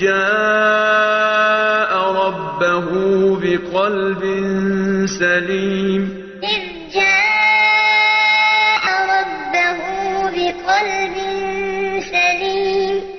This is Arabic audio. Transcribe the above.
جاء ربه بقلب سليم. إذ جاء ربه بقلب سليم